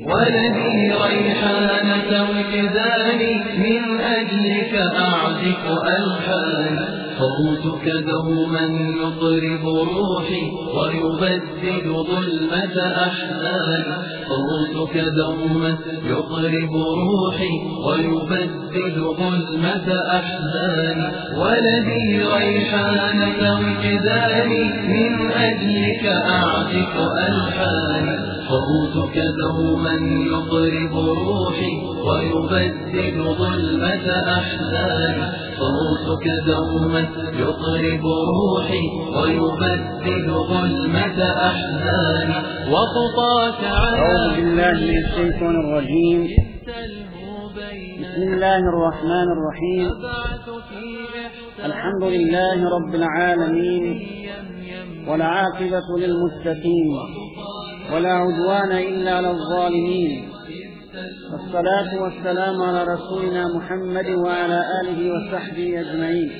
ولدي ريحانة وجداني من أجلك أعزف ألحاني صوتك دوما يطرب روحي ويبدد ظلمة أحزاني صوتك دوما يطرب روحي ويبدد ظلمة أحزاني ولدي ريحانة وجداني من أجلك أعزف ألحاني صوتك دوما يطرب روحي ويبدد ظلمة أحزاني. صوتك دوما يطرب روحي ويبدد ظلمة أحزاني. وخطاك أعوذ بالله من الشيطان الرجيم. بسم الله الرحمن الرحيم. الحمد لله رب العالمين. والعاقبة للمتقين. ولا عدوان إلا على الظالمين والصلاة والسلام على رسولنا محمد وعلى آله وصحبه أجمعين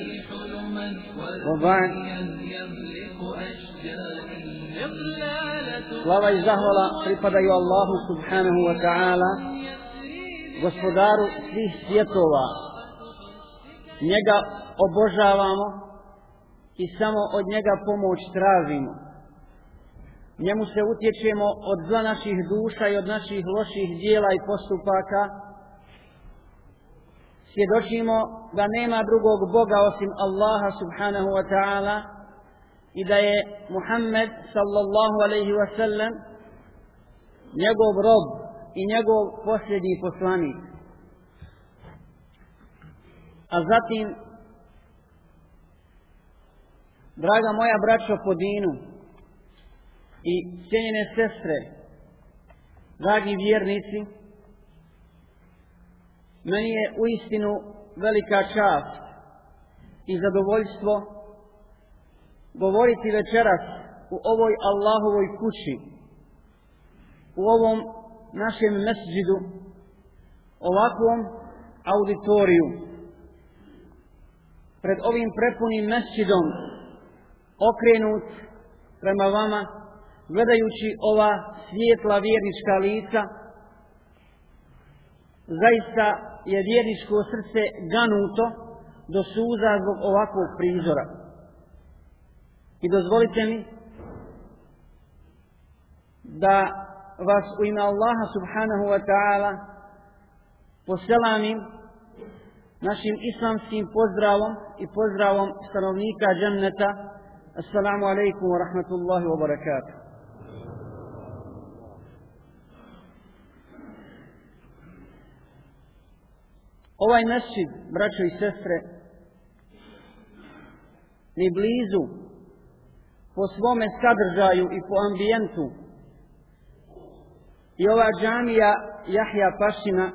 وبعد Slava i zahvala pripadaju Allahu subhanahu wa ta'ala, gospodaru svih svjetova. Njega obožavamo i samo od njega pomoć tražimo. Njemu se utječemo od zla naših duša i od naših loših dijela i postupaka. Svjedočimo da nema drugog Boga osim Allaha subhanahu wa ta'ala i da je Muhammed sallallahu alaihi wa sallam njegov rob i njegov posljednji poslanik. A zatim, draga moja braćo po dinu i cijenjene sestre, dragi vjernici, meni je u istinu velika čast i zadovoljstvo govoriti večeras u ovoj Allahovoj kući, u ovom našem mesđidu, ovakvom auditoriju, pred ovim prepunim mesđidom, okrenut prema vama, gledajući ova svijetla vjernička lica, zaista je vjerničko srce ganuto do suza zbog ovakvog prizora. I dozvolite mi da vas u ime Allaha subhanahu wa ta'ala poselanim našim islamskim pozdravom i pozdravom stanovnika dženneta. Assalamu alaikum wa rahmatullahi wa barakatuh. Ovaj mesčid, braćo i sestre, ni blizu po svome sadržaju i po ambijentu i ova džamija Jahja Pašina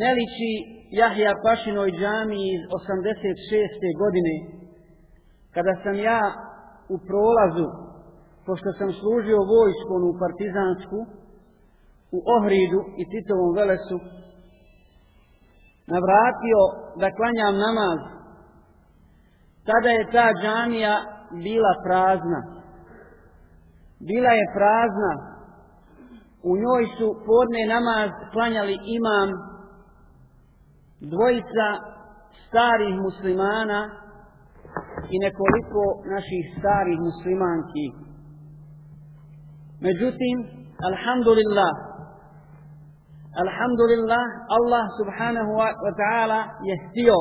ne liči Jahja Pašinoj džamiji iz 86. godine kada sam ja u prolazu pošto sam služio vojskom u partizansku u Ohridu i Titovom Velesu navratio da klanjam namaz tada je ta džamija bila prazna. Bila je prazna. U njoj su podne namaz klanjali imam dvojica starih muslimana i nekoliko naših starih muslimanki. Međutim, alhamdulillah, alhamdulillah, Allah subhanahu wa ta'ala je htio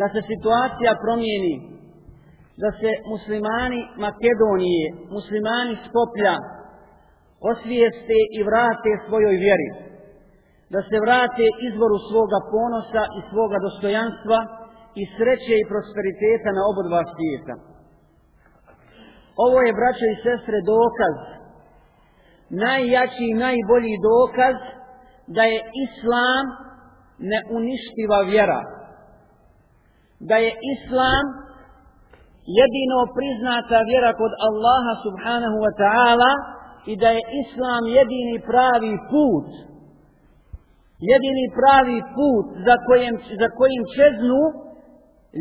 da se situacija promijeni da se muslimani Makedonije, muslimani Skoplja osvijeste i vrate svojoj vjeri. Da se vrate izvoru svoga ponosa i svoga dostojanstva i sreće i prosperiteta na obodva svijeta. Ovo je, braćo i sestre, dokaz, najjači i najbolji dokaz da je Islam neuništiva vjera. Da je Islam jedino priznata vjera kod Allaha subhanahu wa ta'ala i da je Islam jedini pravi put. Jedini pravi put za kojim, za kojim čeznu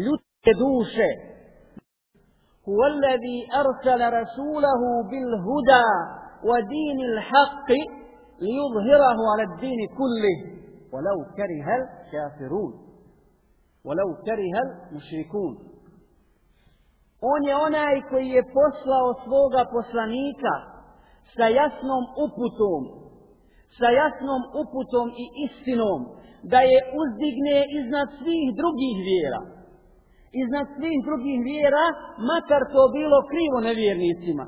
ljudske duše. هو الذي أرسل رسوله بالهدى وَدِينِ الْحَقِّ لِيُظْهِرَهُ عَلَى الدِّينِ كُلِّهِ وَلَوْ كَرِهَ الْكَافِرُونَ وَلَوْ كَرِهَ الْمُشْرِكُونَ On je onaj koji je poslao svoga poslanika sa jasnom uputom, sa jasnom uputom i istinom, da je uzdigne iznad svih drugih vjera. Iznad svih drugih vjera, makar to bilo krivo nevjernicima.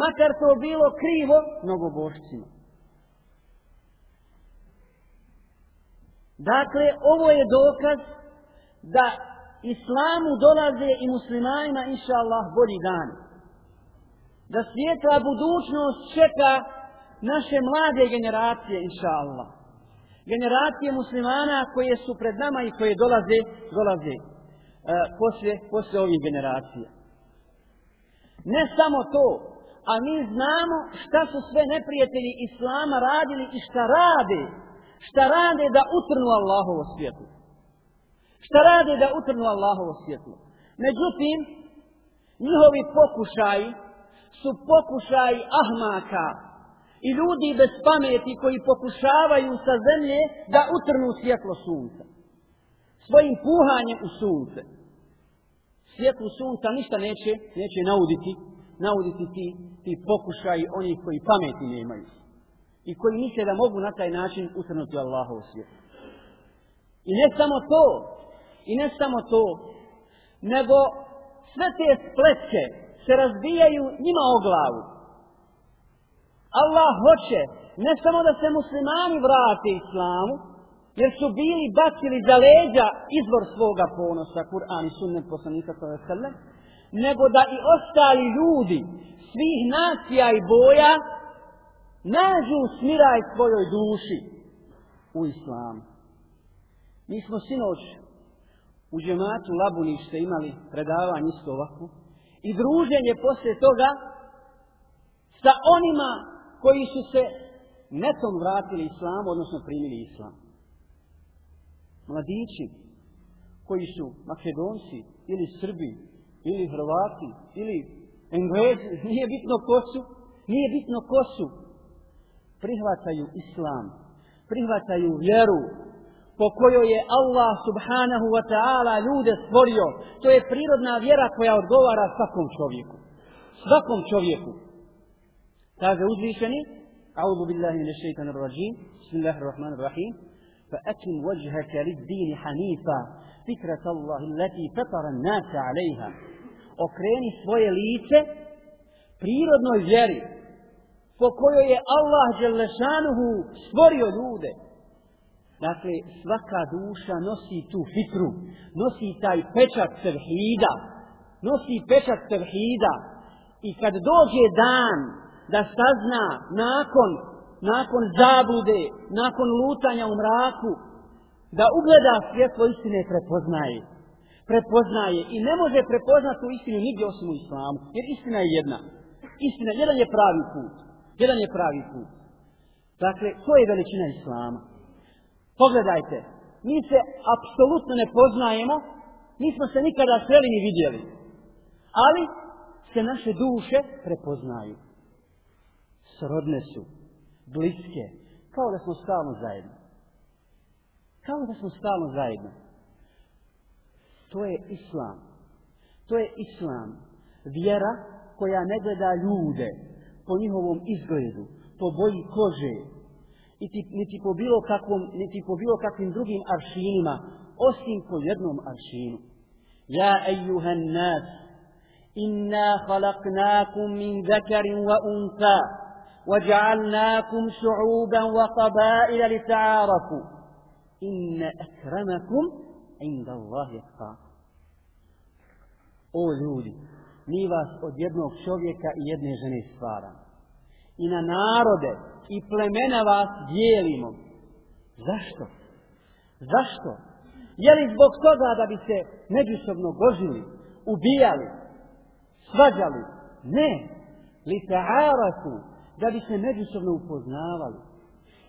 Makar to bilo krivo mnogobošcima. Dakle, ovo je dokaz da islamu dolaze i muslimanima, inša Allah, bolji dan. Da svijetla budućnost čeka naše mlade generacije, inša Allah. Generacije muslimana koje su pred nama i koje dolaze, dolaze uh, poslije, poslije ovih generacija. Ne samo to, a mi znamo šta su sve neprijatelji Islama radili i šta rade, šta rade da utrnu Allahovo svjetlo. Šta rade da utrnu Allahovo svjetlo. Međutim, njihovi pokušaji su pokušaji ahmaka i ljudi bez pameti koji pokušavaju sa zemlje da utrnu svjetlo sunca. Svojim puhanjem u sunce. Svjetlu sunca ništa neće, neće nauditi, nauditi ti, ti pokušaji onih koji pameti nemaju. I koji misle da mogu na taj način utrnuti Allahov svijet. I ne samo to, i ne samo to, nego sve te spletke se razbijaju njima o glavu. Allah hoće ne samo da se muslimani vrate islamu, jer su bili bacili za leđa izvor svoga ponosa, Kur'an i sunnet poslanika sallallahu nego da i ostali ljudi svih nacija i boja nađu smiraj svojoj duši u islamu. Mi smo sinoć u džematu Labunište imali predavanje isto ovako i druženje posle toga sa onima koji su se netom vratili islamu, odnosno primili islam. Mladići koji su makedonci ili srbi ili hrvati ili englezi, nije bitno ko su, nije bitno ko su, prihvataju islam, prihvataju vjeru po kojoj je Allah subhanahu wa ta'ala ljude stvorio. To je prirodna vjera koja odgovara svakom čovjeku. Svakom čovjeku. Kaže uzvišeni, أعوذ بالله من الشيطان الرجيم بسم الله الرحمن الرحيم فأكن وجهك للدين حنيفا فكرة الله التي فطر الناس عليها okreni svoje lice prirodnoj vjeri po kojoj je Allah Đelešanuhu stvorio ljude. Dakle, svaka duša nosi tu fitru, nosi taj pečat tevhida, nosi pečat tevhida i kad dođe dan da sazna nakon, nakon zabude, nakon lutanja u mraku, da ugleda svjetlo istine prepoznaje. Prepoznaje i ne može prepoznati tu istinu nigdje osim u islamu, jer istina je jedna. Istina, jedan je pravi put. Jedan je pravi put. Dakle, to je veličina islama. Pogledajte, mi se apsolutno ne poznajemo, nismo se nikada sreli ni vidjeli. Ali se naše duše prepoznaju srodne su, bliske, kao da smo stalno zajedno. Kao da smo stalno zajedno. To je islam. To je islam. Vjera koja ne gleda ljude po njihovom izgledu, po boji kože, niti, niti, po bilo kakvom, niti po bilo kakvim drugim aršinima, osim po jednom aršinu. Ja, ejuhan nas, inna halaknakum min zakarin wa unta, وجعلناكم شعوبا وقبائل لتعارفوا إن أكرمكم inda Allah jeska. O ljudi, mi vas od jednog čovjeka i jedne žene stvaramo. I na narode i plemena vas dijelimo. Zašto? Zašto? Je li zbog toga da bi se međusobno gožili, ubijali, svađali? Ne. Li se da bi se međusobno upoznavali.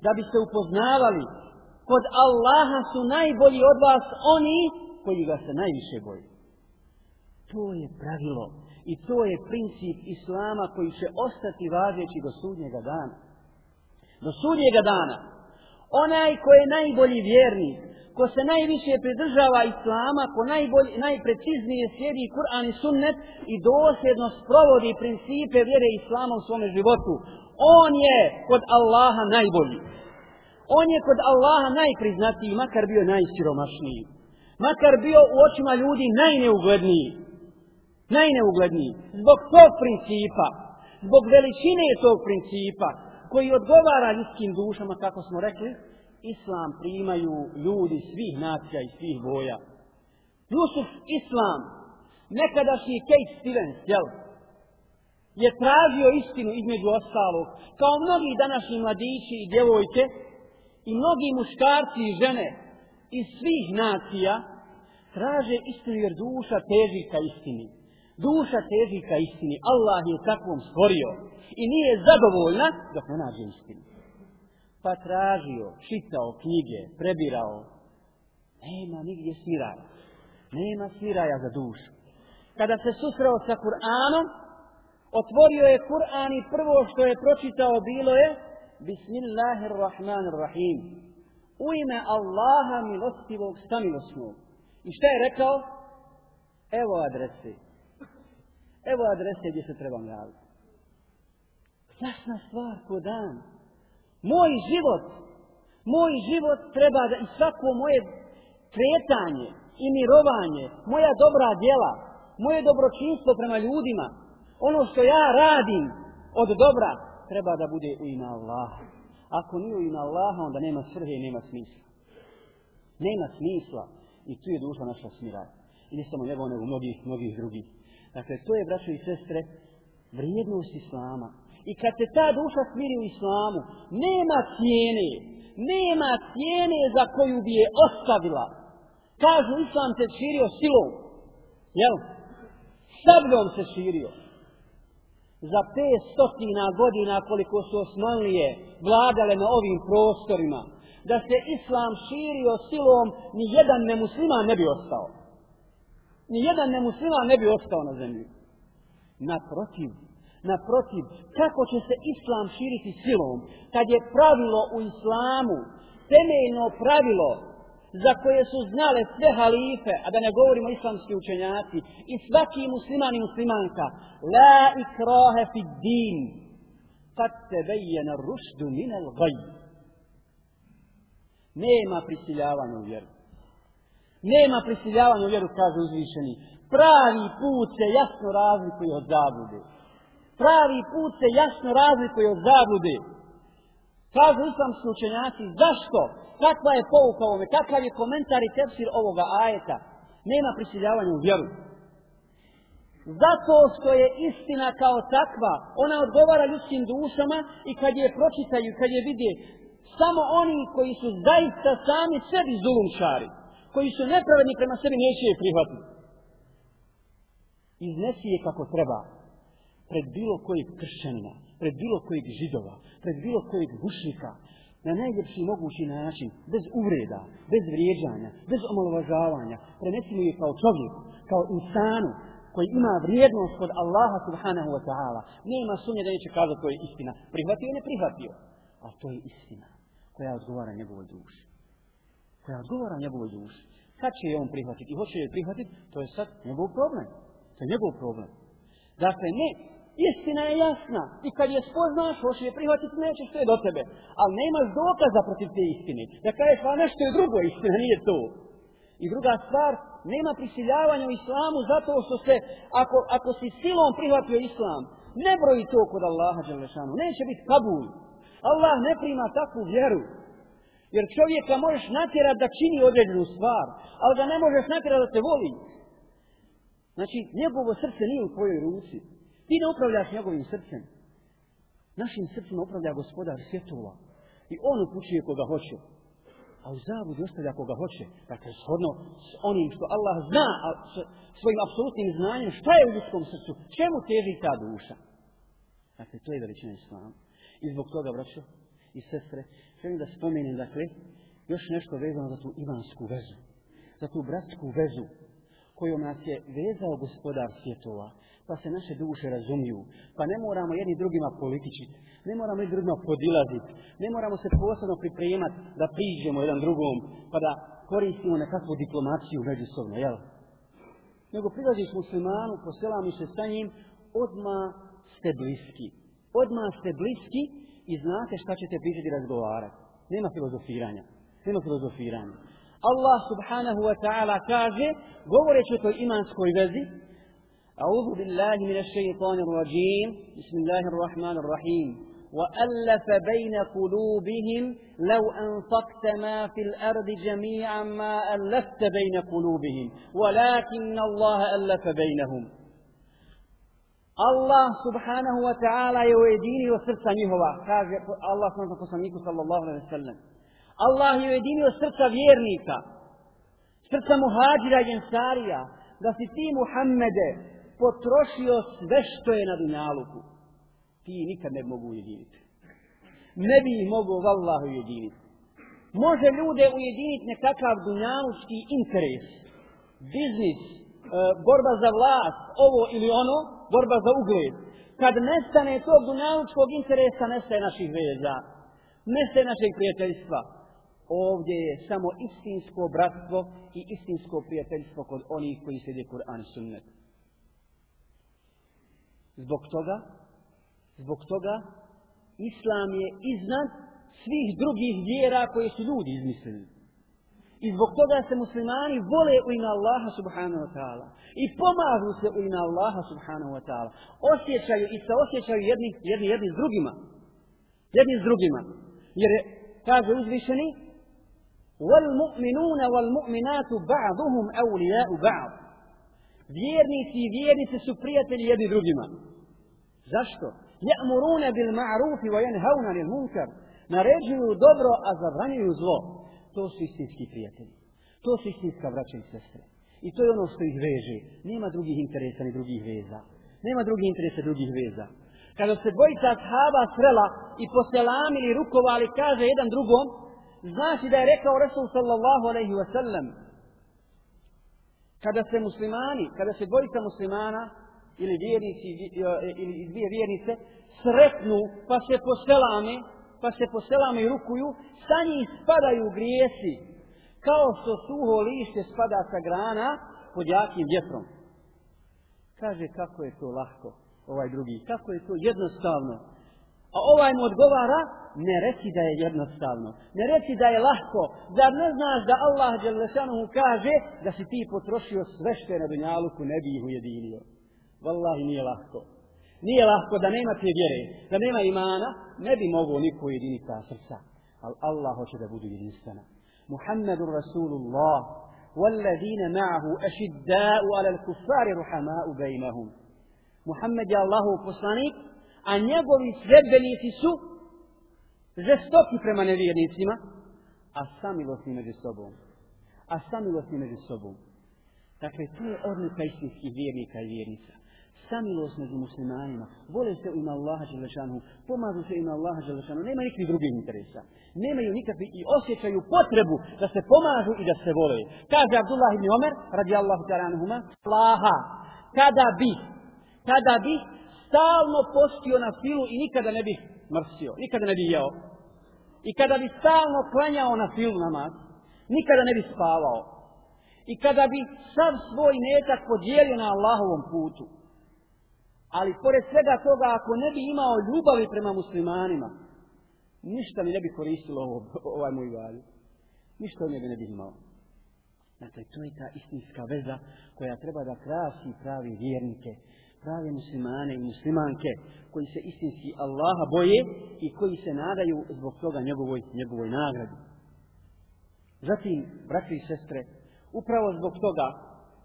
Da bi se upoznavali Kod Allaha su najbolji od vas oni koji ga se najviše boji. To je pravilo. I to je princip Islama koji će ostati važeći do sudnjega dana. Do sudnjega dana. Onaj ko je najbolji vjernik, ko se najviše pridržava Islama, ko najbolj, najpreciznije slijedi Kur'an i Sunnet i dosljedno sprovodi principe vjere Islama u svome životu, on je kod Allaha najbolji. On je kod Allaha najpriznatiji, makar bio najsiromašniji. Makar bio u očima ljudi najneugledniji. Najneugledniji. Zbog tog principa, zbog veličine tog principa, koji odgovara ljudskim dušama, kako smo rekli, islam primaju ljudi svih nacija i svih boja. Jusuf Islam, nekadašnji Kate Stevens, jel? Je tražio istinu između ostalog, kao mnogi današnji mladići i djevojke, i mnogi muškarci i žene iz svih nacija, traže istinu jer duša teži ka istini. Duša teži ka istini. Allah je takvom stvorio i nije zadovoljna dok ne nađe istinu pa tražio, čitao knjige, prebirao. Nema nigdje smiraja. Nema smiraja za dušu. Kada se susreo sa Kur'anom, otvorio je Kur'an i prvo što je pročitao bilo je Bismillahirrahmanirrahim. U ime Allaha milostivog samilosnog. I šta je rekao? Evo adrese. Evo adrese gdje se trebam javiti. Jasna stvar ko dan moj život, moj život treba da i svako moje kretanje i mirovanje, moja dobra djela, moje dobročinstvo prema ljudima, ono što ja radim od dobra, treba da bude u ime Allaha. Ako nije u ime Allaha, onda nema srhe i nema smisla. Nema smisla. I tu je duša naša smira. I ne samo njegov, nego mnogih, mnogih drugih. Dakle, to je, braćo i sestre, vrijednost Islama. I kad se ta duša smiri u islamu, nema cijene, nema cijene za koju bi je ostavila. Kažu, islam se širio silom. Jel? Sabljom se širio. Za 500 godina koliko su Osmanlije vladale na ovim prostorima, da se islam širio silom, ni jedan nemusliman ne bi ostao. Ni jedan nemusliman ne bi ostao na zemlji. Naprotiv, Naprotiv, kako će se islam širiti silom, kad je pravilo u islamu, temeljno pravilo za koje su znale sve halife, a da ne govorimo islamski učenjaci, i svaki musliman i muslimanka, la ikrahe fi din, kad se vejena rušdu minel gaj. Nema prisiljavanja u vjeru. Nema prisiljavanja u vjeru, kaže uzvišeni. Pravi put se jasno razlikuje od zablude pravi put se jasno razlikuje od zablude. Kažu islamski učenjaci, zašto? Kakva je pouka ovome? Kakav je komentar i tefsir ovoga ajeta? Nema prisiljavanja u vjeru. Zato što je istina kao takva, ona odgovara ljudskim dušama i kad je pročitaju, kad je vidje, samo oni koji su zaista sami sebi zulumčari, koji su nepravedni prema sebi, neće je prihvatiti. Iznesi je kako treba pred bilo kojeg kršćanina, pred bilo kojeg židova, pred bilo kojeg bušnika, na najljepši mogući način, bez uvreda, bez vrijeđanja, bez omalovažavanja, prenesimo je kao čovjek, kao insanu, koji ima vrijednost kod Allaha subhanahu wa ta'ala. Nema sumnje da neće kazati to je istina. Prihvatio ili ne prihvatio? A to je istina koja odgovara njegovoj duši. Koja odgovara njegovoj duši. Kad će je on prihvatiti i hoće je prihvatiti, to je sad njegov problem. To je njegov problem. Dakle, ne, istina je jasna. I kad je spoznaš, hoćeš je prihvatiti, nećeš sve do tebe. Ali nemaš dokaza protiv te istine. Da kažeš, pa nešto je drugo istina, nije to. I druga stvar, nema prisiljavanja u islamu zato što se, ako, ako si silom prihvatio islam, ne broji to kod Allaha Đelešanu. Neće biti kabul. Allah ne prima takvu vjeru. Jer čovjeka možeš natjerati da čini određenu stvar, ali da ne možeš natjerati da te voli. Znači, njegovo srce nije u tvojoj ruci. Ti ne upravljaš njegovim srcem. Našim srcem upravlja gospodar svjetova. I on upućuje koga hoće. A u zabudi ostavlja koga hoće. Dakle, shodno s onim što Allah zna, a s svojim apsolutnim znanjem, šta je u ljudskom srcu, čemu teži ta duša. Dakle, to je veličina islama. I zbog toga, braćo i sestre, želim da spomenem, dakle, još nešto vezano za tu imansku vezu. Za tu bratsku vezu kojom nas je vezao gospodar svjetova, pa se naše duše razumiju, pa ne moramo jedni drugima političiti, ne moramo jedni drugima podilaziti, ne moramo se posebno pripremati da priđemo jedan drugom, pa da koristimo nekakvu diplomaciju međusobno, jel? Nego prilaziš muslimanu, poselamiš se sa njim, odma ste bliski. Odma ste bliski i znate šta ćete pričati razgovarati. Nema filozofiranja. Nema filozofiranja. الله سبحانه وتعالى كاجي غوري شتو إيمان سكوي بزي أعوذ بالله من الشيطان الرجيم بسم الله الرحمن الرحيم وألف بين قلوبهم لو أنفقت ما في الأرض جميعا ما ألفت بين قلوبهم ولكن الله ألف بينهم الله سبحانه وتعالى يوديني وصرت سميه الله سبحانه وتعالى صلى الله عليه وسلم Allah je ujedinio srca vjernika, srca muhađira i jensarija, da si ti Muhammede potrošio sve što je na dunjaluku. Ti nikad ne mogu ujediniti. Ne bi ih mogu vallahu ujediniti. Može ljude ujediniti nekakav dunjalučki interes, biznis, e, borba za vlast, ovo ili ono, borba za ugled. Kad nestane tog dunjalučkog interesa, nestaje naših veza, nestaje našeg prijateljstva. Ovdje je samo istinsko bratstvo i istinsko prijateljstvo kod onih koji sede Kur'an i sunnet. Zbog toga, zbog toga, Islam je iznad svih drugih vjera koje su ljudi izmislili. I zbog toga se muslimani vole u ime Allaha subhanahu wa ta'ala. I pomažu se u ime Allaha subhanahu wa ta'ala. Osjećaju i se osjećaju jedni, jedni, jedni s drugima. Jedni s drugima. Jer je, kaže uzvišeni, وَالْمُؤْمِنُونَ وَالْمُؤْمِنَاتُ بَعْضُهُمْ أَوْلِيَاءُ بَعْضُ Vjernici i vjernice su prijatelji jedni drugima. Zašto? Ja'muruna bil ma'rufi wa yanhauna lil munkar. Naređuju dobro, a zabranjuju zlo to su istinski prijatelji. To su istinska braća i sestre. I to je ono što ih veže. Nema drugih interesa ni drugih veza. Nema drugih interesa drugih veza. Kada se dvojica shaba srela i poselamili, rukovali, kaže jedan drugom, znači da je rekao Rasul sallallahu alaihi wa sallam, kada se muslimani, kada se dvojica muslimana, ili vjernici, e, ili dvije vjernice, sretnu, pa se poselame, pa se poselame i rukuju, sa njih spadaju grijesi, kao što suho lište spada sa grana pod jakim vjetrom. Kaže, kako je to lahko, ovaj drugi, kako je to jednostavno. A ovaj mu odgovara, ne reci da je jednostavno, ne reci da je lahko, zar ne znaš da Allah Đelešanuhu kaže da si ti potrošio sve što je na dunjaluku, ne bi ih ujedinio. Wallahi nije lahko. Nije lahko da nema te vjere, da nema imana, ne bi mogo niko ujediniti ta srca. Ali Allah hoće da budu jedinstvena. Muhammedun Rasulullah, والذين معه أشداء على الكفار رحماء بينهم محمد je Allahu poslanik a njegovi sredbenici su žestoki prema nevjernicima a samilosni među sobom. A samilosni među sobom. Dakle to je odlika istinskih vjernika i vjernica. Samilost među muslimanima, vole se ima Allaha Đelešanu, pomažu se ima Allaha Đelešanu, nema nikakvih drugih interesa. Nemaju nikakvi i osjećaju potrebu da se pomažu i da se vole. Kaže Abdullah ibn Omer, radi Allahu ta'anuhuma, Allaha, kada bi, kada bi stalno postio na filu i nikada ne bi mrsio, nikada ne bi jeo. I kada bi stalno klanjao na filu namaz, nikada ne bi spavao. I kada bi sav svoj netak podijelio na Allahovom putu, Ali pored svega toga, ako ne bi imao ljubavi prema muslimanima, ništa mi ne bi koristilo ovo, ovaj moj valj. Ništa od njega ne bi imao. Dakle, to je ta istinska veza koja treba da krasi pravi vjernike, prave muslimane i muslimanke koji se istinski Allaha boje i koji se nadaju zbog toga njegovoj, njegovoj nagradi. Zatim, braći i sestre, upravo zbog toga,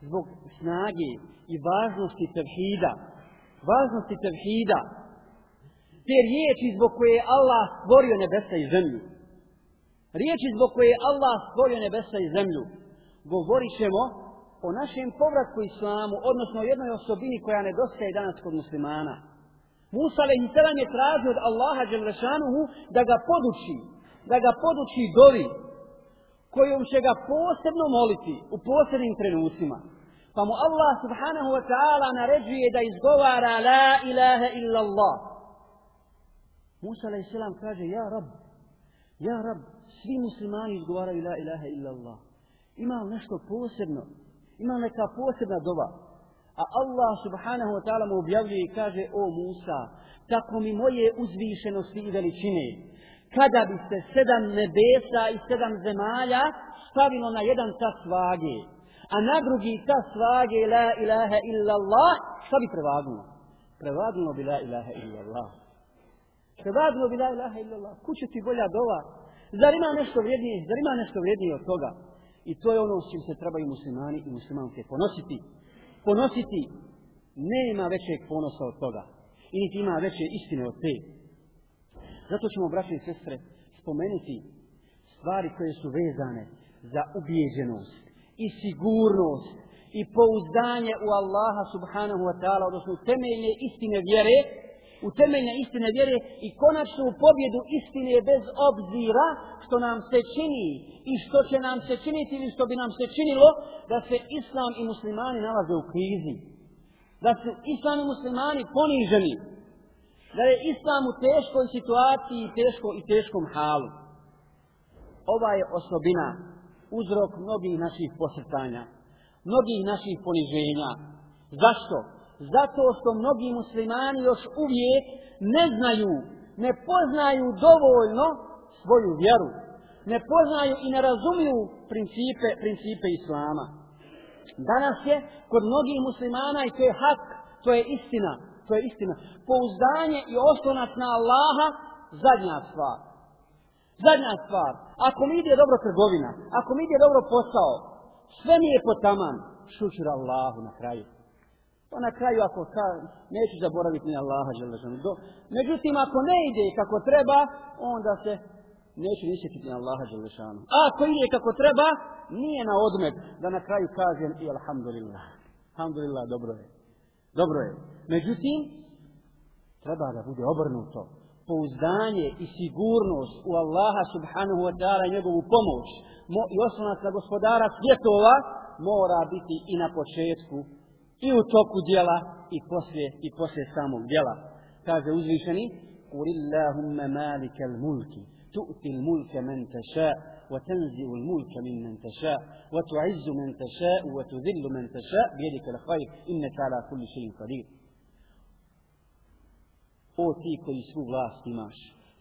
zbog snage i važnosti tevhida, važnosti tevhida, te riječi zbog koje je Allah stvorio nebesa i zemlju. Riječi zbog koje je Allah stvorio nebesa i zemlju. Govorit ćemo o našem povratku islamu, odnosno o jednoj osobini koja nedostaje danas kod muslimana. Musa a.s. je tražio od Allaha Đelešanuhu da ga poduči, da ga poduči dovi, kojom će ga posebno moliti u posebnim trenucima. Pa mu Allah subhanahu wa ta'ala naređuje da izgovara la ilaha illa Allah. Musa a.s. kaže, ja rab, ja rab, svi muslimani izgovaraju la ilaha illa Allah. Ima nešto posebno? Ima neka posebna dova. A Allah subhanahu wa ta'ala mu objavljuje i kaže, o Musa, tako mi moje uzvišenosti i veličine, kada bi se sedam nebesa i sedam zemalja stavilo na jedan tas vage, a na drugi tas vage la ilaha illa Allah, šta bi prevagnulo? Prevagnulo bi la ilaha illa Allah. Prevagnulo bi la ilaha illa Allah. Kuće ti bolja dova? Zar ima nešto vrijednije? Zar ima nešto vrijednije od toga? I to je ono s čim se trebaju muslimani i muslimanke ponositi. Ponositi nema većeg ponosa od toga. I niti ima veće istine od te. Zato ćemo, braće i sestre, spomenuti stvari koje su vezane za ubijeđenost i sigurnost i pouzdanje u Allaha subhanahu wa ta'ala, odnosno temeljne istine vjere, u temeljne istine vjere i konačnu pobjedu istine bez obzira što nam se čini i što će nam se činiti ili što bi nam se činilo da se islam i muslimani nalaze u krizi. Da su islam i muslimani poniženi. Da je islam u teškoj situaciji i teško i teškom halu. Ova je osobina uzrok mnogih naših posrtanja, mnogih naših poniženja. Zašto? Zato što mnogi muslimani još uvijek ne znaju, ne poznaju dovoljno svoju vjeru. Ne poznaju i ne razumiju principe, principe Islama. Danas je kod mnogih muslimana i to je hak, to je istina, to je istina. Pouzdanje i oslonac na Allaha, zadnja stvar. Zadnja stvar, ako mi ide dobro trgovina, ako mi ide dobro posao, sve mi je potaman, šućur Allahu na kraju. Pa na kraju ako ka, neću zaboraviti ni Allaha železom. Međutim, ako ne ide kako treba, onda se neće nisjetiti na Allaha Đelešanu. A ako ide kako treba, nije na odmet da na kraju kažem i alhamdulillah. Alhamdulillah, dobro je. Dobro je. Međutim, treba da bude obrnuto pouzdanje i sigurnost u Allaha subhanahu wa ta'ala i njegovu pomoć Mo, i osnovac na gospodara svjetova mora biti i na početku i u toku djela i poslije i poslije samog djela kaže uzvišeni قُلِ اللَّهُمَّ مَالِكَ الْمُلْكِ تؤتي الملك من تشاء وتنزع الملك ممن تشاء وتعز من تشاء وتذل من تشاء بيدك الخير إنك على كل شيء قدير o ti koji svu vlast imaš.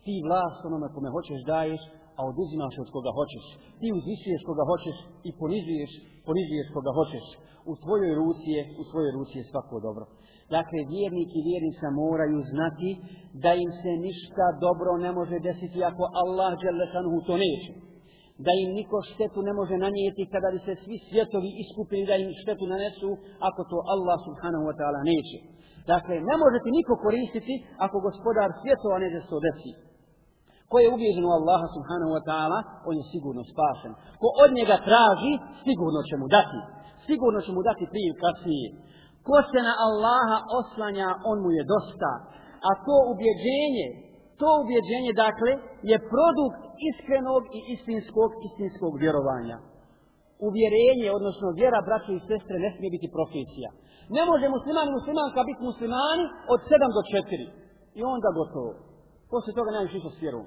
Ti vlast onome kome hoćeš daješ, a oduzimaš od koga hoćeš. Ti uzvišuješ koga hoćeš i ponizuješ, ponizuješ koga hoćeš. U tvojoj ruci je, u tvojoj ruci je svako dobro. Dakle, vjernik i vjernica moraju znati da im se ništa dobro ne može desiti ako Allah Đelešanuhu to neće. Da im niko štetu ne može nanijeti kada bi se svi svjetovi iskupili da im štetu nanesu ako to Allah subhanahu wa ta'ala neće. Dakle, ne može ti niko koristiti ako gospodar svjetova neće se desi. Ko je ubijeđen u Allaha subhanahu wa ta'ala, on je sigurno spašen. Ko od njega traži, sigurno će mu dati. Sigurno će mu dati prije kasnije. Ko se na Allaha oslanja, on mu je dosta. A to ubjeđenje, to ubjeđenje, dakle, je produkt iskrenog i istinskog, istinskog vjerovanja. Uvjerenje, odnosno vjera, braće i sestre, ne smije biti profesija. Ne može musliman i muslimanka biti muslimani od 7 do 4. I onda gotovo. Poslije toga nema više s vjerom.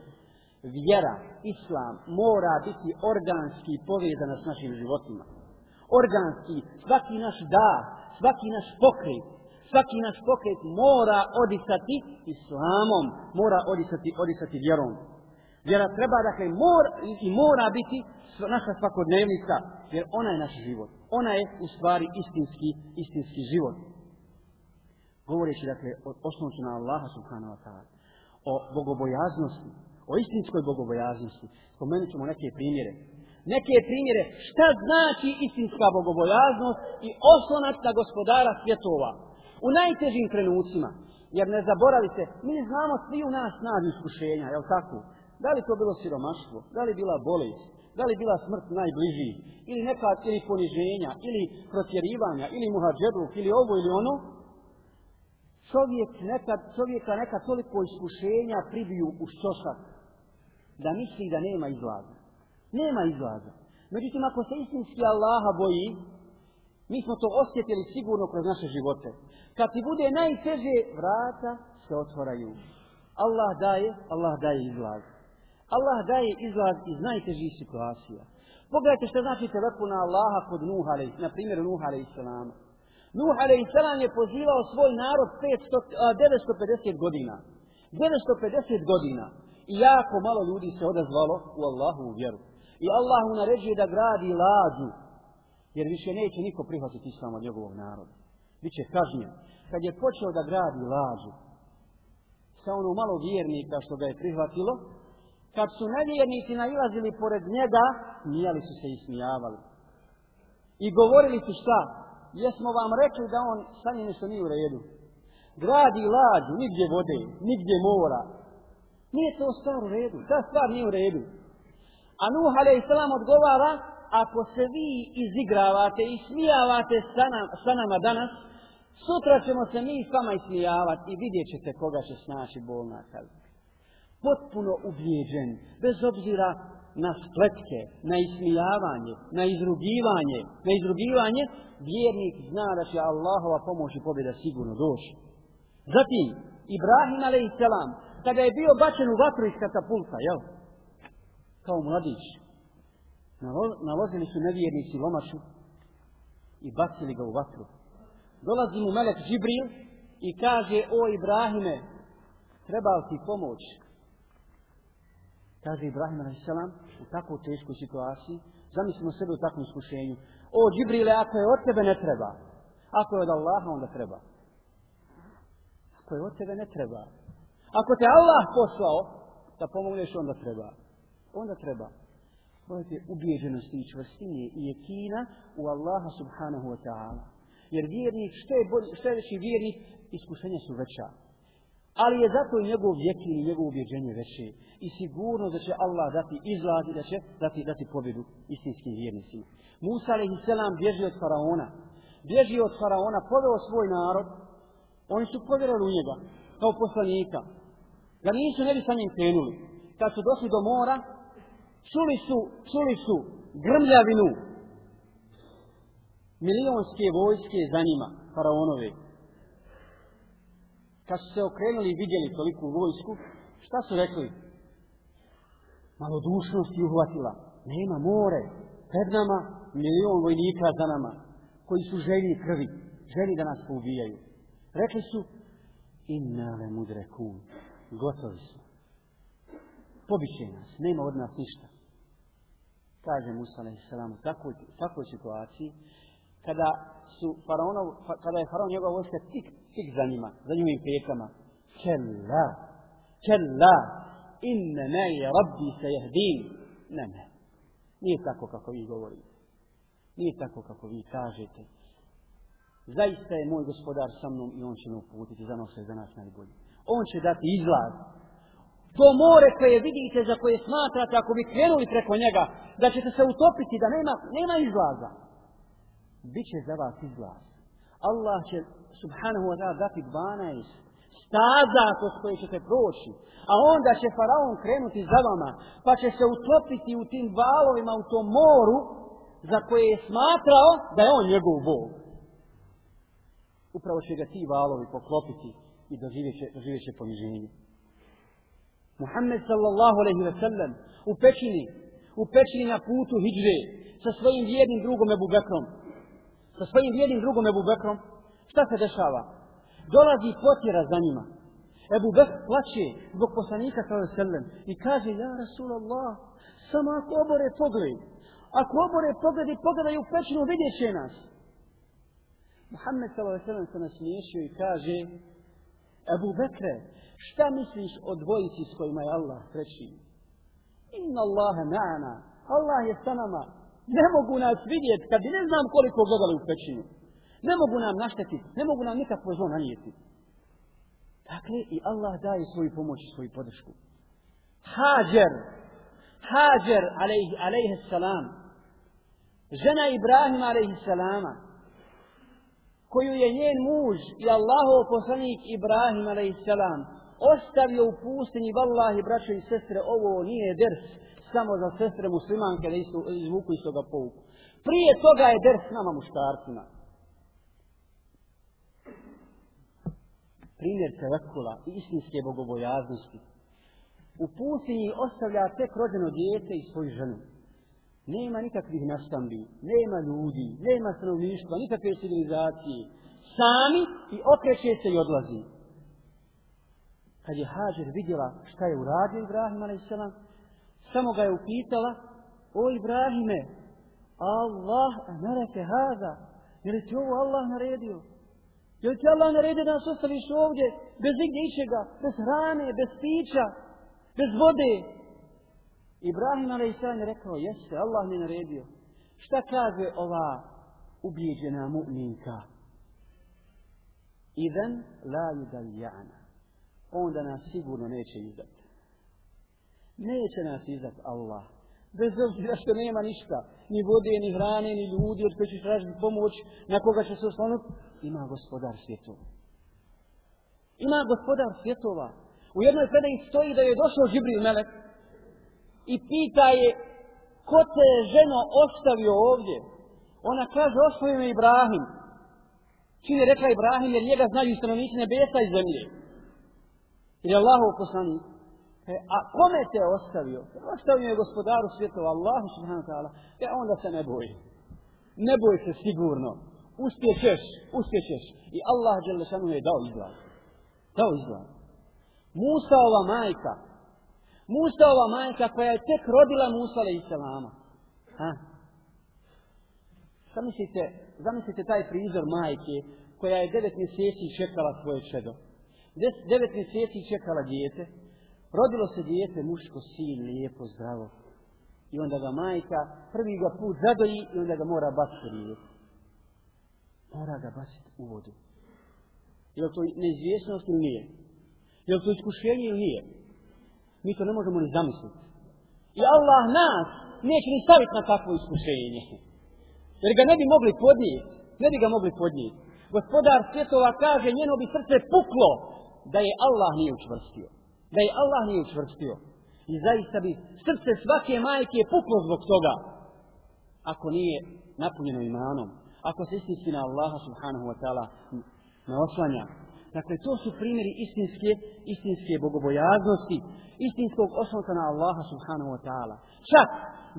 Vjera, islam, mora biti organski povezana s našim životima. Organski, svaki naš dah, svaki naš pokret, svaki naš pokret mora odisati islamom, mora odisati, odisati vjerom. Vjera treba, dakle, mor, i mora biti naša svakodnevnica, jer ona je naš život. Ona je u stvari istinski, istinski život. Govoreći, dakle, o osnovu na Allaha subhanahu wa ta'ala, o bogobojaznosti, o istinskoj bogobojaznosti, spomenut ćemo neke primjere. Neke primjere šta znači istinska bogobojaznost i oslonac na gospodara svjetova. U najtežim trenucima, jer ne zaboravite, mi znamo svi u nas snagu iskušenja, je tako? Da li to bilo siromaštvo, da li bila bolest, da li bila smrt najbliži, ili neka ili poniženja, ili protjerivanja, ili muhađeduk, ili ovo ili ono, čovjek nekad, čovjeka neka toliko iskušenja pribiju u šošak, da misli da nema izlaza. Nema izlaza. Međutim, ako se istinski Allaha boji, Mi smo to osjetili sigurno kroz naše živote. Kad ti bude najteže, vrata se otvoraju. Allah daje, Allah daje izlaz. Allah daje izlaz iz najtežih situacija. Pogledajte što znači teleku na Allaha kod Nuha, na primjer Nuha a.s. Nuh a.s. je pozivao svoj narod 500, 950 godina. 950 godina. I jako malo ljudi se odazvalo u Allahu u vjeru. I Allah mu naređuje da gradi lađu. Jer više neće niko prihvatiti islam od njegovog naroda. Biće kažnjen. Kad je počeo da gradi lađu, sa ono malo vjernika što ga je prihvatilo, kad su nevjernici nailazili pored njega, smijali su se i smijavali. I govorili su šta? Jesmo vam rekli da on sa njim nešto nije u redu. Gradi lađu, nigdje vode, nigdje mora. Nije to stvar u redu. Ta stvar nije u redu. A Nuh a.s. odgovara, ako se vi izigravate i smijavate sa, nam, sa nama danas, sutra ćemo se mi s vama ismijavati i vidjet ćete koga će snaći bolna kazna. Potpuno ubijeđen, bez obzira na spletke, na ismijavanje, na izrugivanje, na izrugivanje, vjernik zna da će Allahova pomoć i pobjeda sigurno doći. Zatim, Ibrahim a.s. kada je bio bačen u vatru iz katapulta, jel? Kao mladić, nalozili su nevjernici lomašu i bacili ga u vatru. Dolazi mu melek Džibril i kaže, o Ibrahime, treba ti pomoć? Kaže Ibrahim a.s. u takvoj teškoj situaciji, zamislimo sebe u takvom iskušenju. O Džibrile, ako je od tebe ne treba. Ako je od Allaha, onda treba. Ako je od tebe ne treba. Ako te Allah poslao da pomogneš, onda treba. Onda treba. morate ubijeđenosti i čvrstine i jekina u Allaha subhanahu wa ta'ala. Jer vjernik, što je, bolj, što je veći vjernik, iskušenja su veća. Ali je zato i njegov jekin i njegov ubjeđenje veće. I sigurno da će Allah dati izlaz i da će dati, dati pobjedu istinskim vjernicima. Musa a.s. bježi od faraona. Bježi od faraona, poveo svoj narod. Oni su povjerali u njega, kao poslanika. Da nisu ne bi sa njim krenuli. Kad su došli do mora, čuli su, čuli su grmljavinu milionske vojske za njima, faraonove. Kad su se okrenuli i vidjeli toliku vojsku, šta su rekli? Malodušnost je uhvatila. Nema more. Pred nama milion vojnika za nama, koji su želi krvi, želi da nas poubijaju. Rekli su, inna le mudre kun, gotovi su. Pobiće nas, nema od nas ništa kaže Musa a.s. u takvoj, takvoj situaciji, kada, su faraonov, kada je faraon njegova vojska tik, tik za njima, za njim petama, kella, kella, inne me je rabbi se jehdin. Ne, ne. Nije tako kako vi govorite. Nije tako kako vi kažete. Zaista je moj gospodar sa mnom i on će me uputiti za nos za nas najbolji. On će dati izlaz to more koje vidite za koje smatrate ako bi krenuli preko njega da ćete se utopiti da nema, nema izlaza. Biće za vas izlaz. Allah će subhanahu wa ta'ala dati 12 staza kroz koje ćete proći a onda će faraon krenuti za vama pa će se utopiti u tim valovima u tom moru za koje je smatrao da je on njegov Bog. Upravo će ga ti valovi poklopiti i doživjet će, doživjet će poniženje. Muhammed sallallahu alaihi ve sellem u pećini, u pećini na putu hijre sa svojim vjernim drugom Ebu Bekrom. Sa svojim vjernim drugom Ebu Bekrom. Šta se dešava? Dolazi potjera za njima. Ebu Bekr plaće zbog poslanika sallallahu alaihi ve sellem i kaže, ja Rasulallah, samo ako obore pogled, ako obore pogled i pogledaju u pećinu, vidjet će nas. Muhammed sallallahu alaihi ve sellem se nasmiješio i kaže, Ebu Bekre, šta misliš o dvojici s kojima je Allah treći? Inna Allahe ma'ana, Allah je sa nama. Ne mogu nas vidjeti kad ne znam koliko gledali u pećinu. Ne mogu nam naštetiti, ne mogu nam nikakvo zlo nanijeti. Dakle, i Allah daje svoju pomoć i svoju podršku. Hađer, Hađer, alejhi, alejhi salam, žena Ibrahima, alejhi salama, koju je njen muž i Allahov poslanik Ibrahim a.s ostavio u pustinji, vallahi, braće i sestre, ovo nije ders samo za sestre muslimanke da isu, izvuku iz toga pouku. Prije toga je ders nama muštarcima. Primjer tevekula i istinske bogobojaznosti. U pustinji ostavlja tek rođeno dijete i svoju ženu. Nema nikakvih nastambi, nema ljudi, nema stanovništva, nikakve civilizacije. Sami i okreće se i odlazi. Kad je Hađer vidjela šta je uradio Ibrahim a.s. Samo ga je upitala, o Ibrahime, Allah nareke haza, je li ti ovo Allah naredio? Je li ti Allah naredio da nas ostaviš ovdje, bez igdje ičega, bez hrane, bez pića, bez vode? Ibrahim a.s. je rekao, jeste, Allah mi naredio. Šta kaže ova ubijeđena mu'minka? Idan la yudaljana. Onda nas sigurno neće izdati. Neće nas izdati Allah. Bez obzira što nema ništa. Ni vode, ni hrane, ni ljudi od koji će tražiti pomoć. Na koga će se oslonuti? Ima gospodar svjetova. Ima gospodar svjetova. U jednoj predaji stoji da je došao Žibril Melek i pita je ko te je ženo ostavio ovdje? Ona kaže, ostavio me Ibrahim. Čini rekla Ibrahim, jer njega znaju stanovnici nebesa i zemlje. Jer je Allahov poslanik. E, a kome te ostavio? Ostavio je gospodaru svjetova, Allahu subhanahu ta'ala. E, onda se ne boji. Ne boji se sigurno. Uspjećeš, uspjećeš. I Allah Đelešanu je dao izlaz. Dao izlaz. Musa ova majka, Musa ova majka koja je tek rodila Musa ale i. Ha? Zamislite, zamislite taj prizor majke koja je devet mjeseci čekala svoje čedo. Des, devet mjeseci čekala dijete. Rodilo se dijete, muško, sin, lijepo, zdravo. I onda ga majka prvi ga put zadoji i onda ga mora baciti rijeku. Mora ga baciti u vodu. Je li to neizvjesnost ili nije? Je li to iskušenje ili nije? Mi to ne možemo ni zamisliti. I Allah nas neće ni staviti na takvo iskušenje. Jer ga ne bi mogli podnijeti. Ne bi ga mogli podnijeti. Gospodar svjetova kaže, njeno bi srce puklo da je Allah nije učvrstio. Da je Allah nije učvrstio. I zaista bi srce svake majke puklo zbog toga. Ako nije napunjeno imanom. Ako se istinski na Allaha subhanahu wa ta'ala ne oslanja. Dakle, to su primjeri istinske, istinske bogobojaznosti, istinskog osnovka na Allaha subhanahu wa ta'ala. Čak,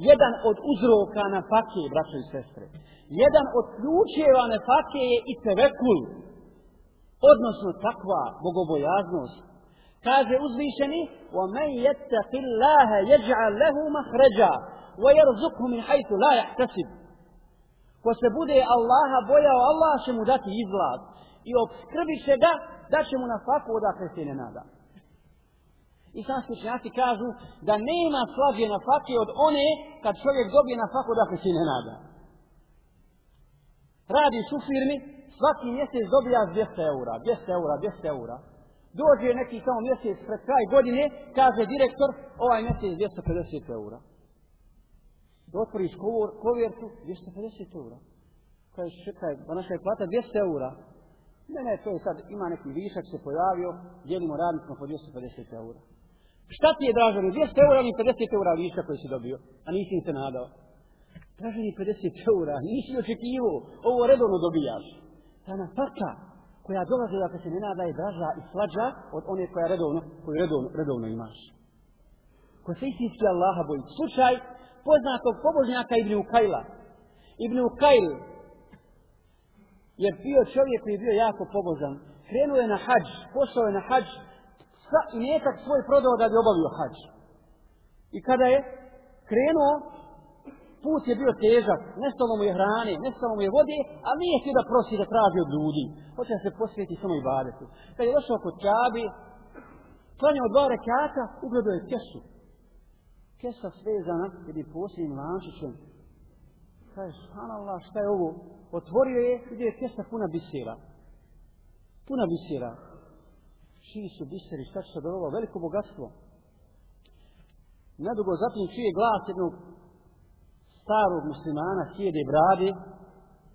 jedan od uzroka na fakije, braćo i sestre, jedan od ključeva na fakije je i tevekul, odnosno takva bogobojaznost. Kaže uzvišeni, وَمَنْ يَتَّقِ اللَّهَ يَجْعَلْ لَهُ مَحْرَجًا وَيَرْزُقْهُ مِنْ حَيْثُ لَا يَحْتَسِبُ Ko se bude Allaha bojao, Allah će mu dati izlaz i obskrbit će ga, da će mu na faku odakle se ne nada. I sanski učenjaci kažu da nema slađe na fake od one kad čovjek dobije na faku odakle se ne nada. Radiš u firmi, svaki mjesec dobija 200 eura, 200 eura, 200 eura. Dođe neki samo mjesec pred kraj godine, kaže direktor, ovaj mjesec 250 eura. Da otvoriš kovjertu, 250 eura. Kažeš, čekaj, današnja naša je plata 200 eura. Ne, ne, to je sad, ima neki višak se pojavio, dijelimo radnicima po 250 eura. Šta ti je dražo, 200 eura ili 50 eura viška koji si dobio, a nisi im se nadao. Dražo 50 eura, nisi očekivo, ovo redovno dobijaš. Ta nafaka koja dolazi da se ne nada je draža i slađa od one koja redovno, koju redovno, redovno imaš. Ko se istinski Allaha boji. Slučaj poznatog pobožnjaka Ibn Ukajla. Ibn Ukajl je bio čovjek koji je bio jako pobožan. Krenuo je na hađ, pošao je na hađ, sa, i nekak svoj prodao da bi obavio hađ. I kada je krenuo, put je bio težak, nestalo mu je hrane, nestalo mu je vode, a nije htio da prosi da traži od ljudi. Hoće se posvijeti samo i badetu. Kad je došao kod Čabi, klanjao dva rekata, ugledao je kesu. Kesa svezana, jer je posljednim lančićem. Kaže, subhanallah, šta je ovo? Otvorio je, gdje je kesa puna bisera. Puna bisera. Čiji su biseri, šta će se dobro, veliko bogatstvo. Nedugo zatim čuje glas jednog starog muslimana sjede brade,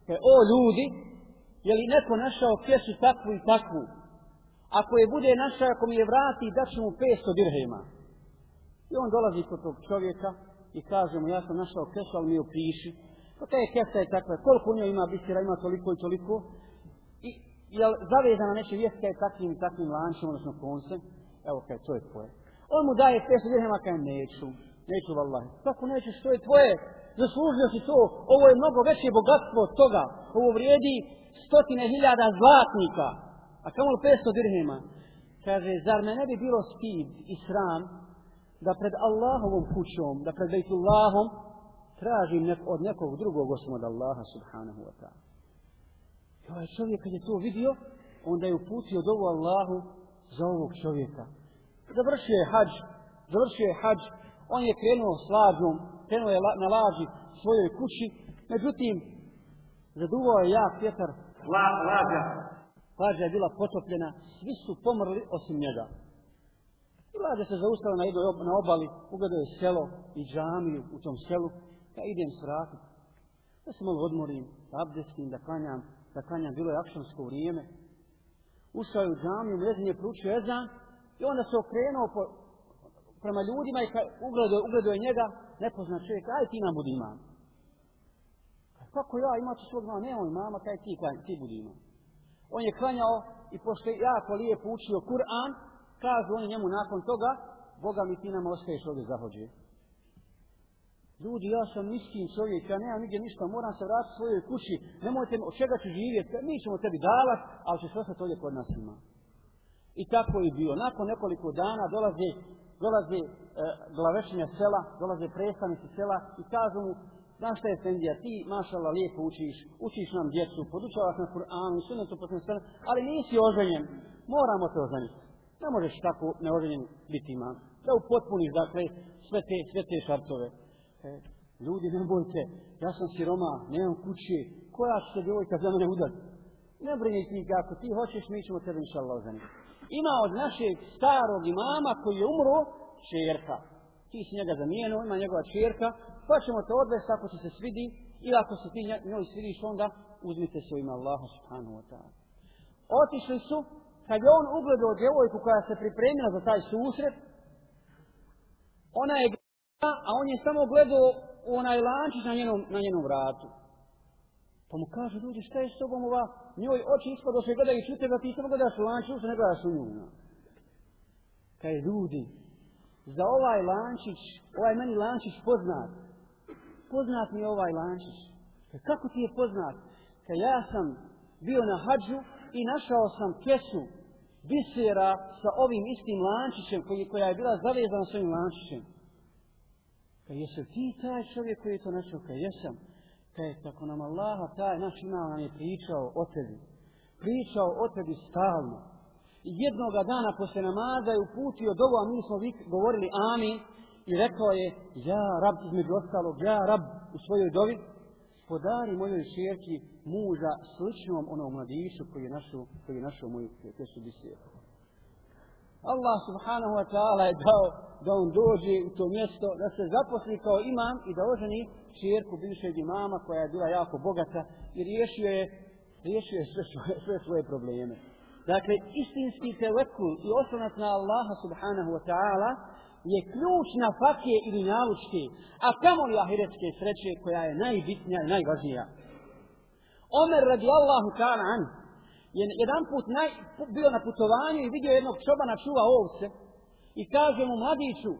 te o ljudi, je li neko našao pjesu takvu i takvu? Ako je bude našao, ako mi je vrati, daću mu 500 dirhema. I on dolazi kod tog čovjeka i kaže mu, ja sam našao kesu, ali mi opiši. Pa te je kesa je takva, koliko u njoj ima bisira, ima toliko i toliko. I jel zavezana neće vijest je takvim i takvim lančom, odnosno koncem, evo kaj, to je tvoje. On mu daje 500 dirhema kaj neću, neću vallahi. Kako nećeš, to je tvoje, zaslužio si to, ovo je mnogo veće bogatstvo od toga, ovo vrijedi stotine hiljada zlatnika, a kamo 500 dirhema? Kaže, zar me ne bi bilo stid i sram da pred Allahovom kućom, da pred Bejtullahom, tražim nek od nekog drugog osim od Allaha subhanahu wa ta'ala. I ovaj čovjek kad je to vidio, onda je uputio dovu Allahu za ovog čovjeka. Završio je hađ, završio je hađ, on je krenuo s lađom, krenuo je na lađi svojoj kući, međutim, zaduvao je jak vjetar, la, lađa, lađa je bila potopljena, svi su pomrli osim njega. I lađa se zaustavila na, na obali, ugledao je selo i džamiju u tom selu, ja idem svratiti. Da se malo odmorim, da abdestim, da klanjam, da klanjam, bilo je akšansko vrijeme. Ušao je u džamiju, mezin je pručio ezan i onda se okrenuo po, prema ljudima i ugledao, ugledao je njega, nepoznat čovjek, aj ti nam budi imam. Kako ja imati svog imama? Ne imama, mama, kaj ti, kaj, ti budi imam. On je klanjao i pošto je jako lijepo učio Kur'an, kažu oni njemu nakon toga, Boga mi ti nam ostaješ ovdje zahođe. Ljudi, ja sam miskin čovjek, ja nemam nigdje ništa, moram se vratiti svojoj kući, nemojte, od čega ću živjeti, mi ćemo tebi davati, ali ćeš ostati ovdje kod nas ima. I tako je bio. Nakon nekoliko dana dolaze, dolaze e, sela, dolaze predstavnici sela i kažu mu, znaš šta je Sendija, ti, mašala, lijepo učiš, učiš nam djecu, podučavaš na Kur'anu, sunetu, to sve, ali nisi oženjen, moramo te oženiti. Ne možeš tako neoženjen biti imam. Da upotpuniš, dakle, sve te, sve te šartove. E, ljudi, ne bojte, ja sam siroma, nemam kuće, koja će se djevojka za mene udati? Ne brini ti kako ti hoćeš, mi ćemo tebe inša Allah. Ima od našeg starog imama koji je umro, čerka. Ti si njega zamijenio, ima njegova čerka, pa ćemo te odvesti ako ti se svidi, i ako se ti njoj svidiš, onda uzmite se u ime Allaha subhanahu wa ta'ala. Otišli su, kad je on ugledao djevojku koja se pripremila za taj susret, ona je a on je samo gledao u onaj lančić na njenom, na njenom vratu. Pa mu kaže, ljudi, šta je s tobom ova? Njoj oči ispod se gledaju i čute da ti samo gledaš u lančić, uopšte ne gledaš u nju. Kaj ljudi, za ovaj lančić, ovaj meni lančić poznat. Poznat mi je ovaj lančić. Kako ti je poznat? Ka ja sam bio na hađu i našao sam kesu bisera sa ovim istim lančićem koji, koja je bila zavezana s ovim lančićem. Ka jesi ti taj čovjek koji je to našao? Ka jesam? Kaj tako nam Allah, taj naš imao nam je pričao o tebi. Pričao o tebi stalno. I jednoga dana posle namaza je uputio dovo, a mi smo govorili amin. I rekao je, ja rab, između ostalog, ja rab u svojoj dovi, podari mojoj šerki muža sličnom onom mladišu koji je našao, koji je našao moju tešu bisijeku. Allah subhanahu wa ta'ala je dao da on dođe u to mjesto, da se zaposli kao imam i da oženi čerku bivšeg imama koja je bila jako bogata i riješio je, riješio je sve, svoje, sve svoje probleme. Dakle, istinski tevekul i oslonac na Allaha subhanahu wa ta'ala je ključ na fakije ili nalučke, a kamo li ahiretske sreće koja je najbitnija i najvažnija. Omer radi Allahu ta'ala an je jedan put naj, bio na putovanju i vidio jednog čobana čuva ovce i kaže mu mladiću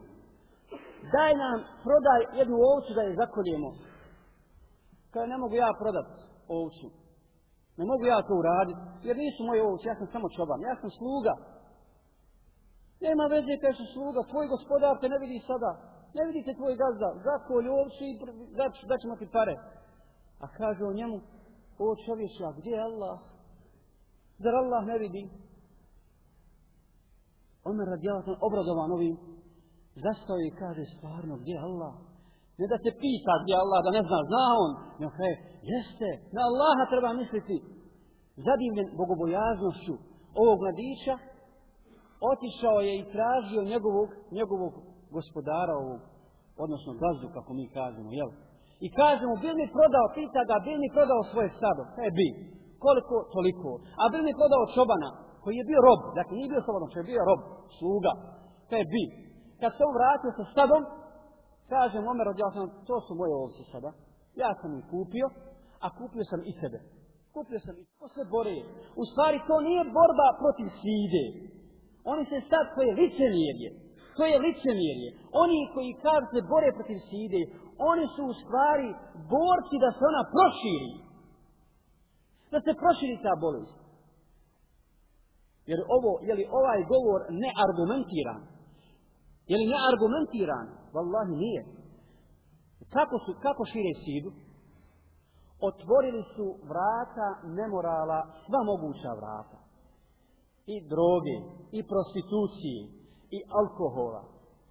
daj nam, prodaj jednu ovcu da je zakoljemo. Kaže, ne mogu ja prodat ovcu. Ne mogu ja to uraditi, jer nisu moje ovce, ja sam samo čoban, ja sam sluga. Nema veze kaj su sluga, tvoj gospodar te ne vidi sada. Ne vidite tvoj gazda, zakolj ovcu i daćemo ti pare. A kaže o njemu, o čovješa, gdje je Allah? Zar Allah ne vidi? Omer radijala obradovan ovim. Zastao i kaže stvarno gdje je Allah? Ne da se pita gdje je Allah, da ne zna, zna on. Ne kaže, jeste, na Allaha treba misliti. Zadivljen bogobojaznošću ovog mladića, otišao je i tražio njegovog, njegovog gospodara ovog, odnosno gazdu, kako mi kažemo, jel? I kaže mu, bil mi prodao, pita ga, bil mi prodao svoje stado? E, bi koliko toliko. A bil mi prodao čobana, koji je bio rob, dakle nije bio slobodan, što je bio rob, sluga, E, bi. Kad se on vratio sa stadom, Kažem Omer, ja sam, to su moje ovce sada, ja sam ih kupio, a kupio sam i sebe. Kupio sam i ko se bore. U stvari to nije borba protiv svide. Oni se sad, to je licemjerje. To je licemjerje. Oni koji kad se bore protiv svide, oni su u stvari borci da se ona proširi. Da se proširi ta bolest. Jer ovo, je li ovaj govor neargumentiran? Je li neargumentiran? Wallahi nije. Kako su, kako šire sidu? Otvorili su vrata nemorala, sva moguća vrata. I droge, i prostitucije, i alkohola.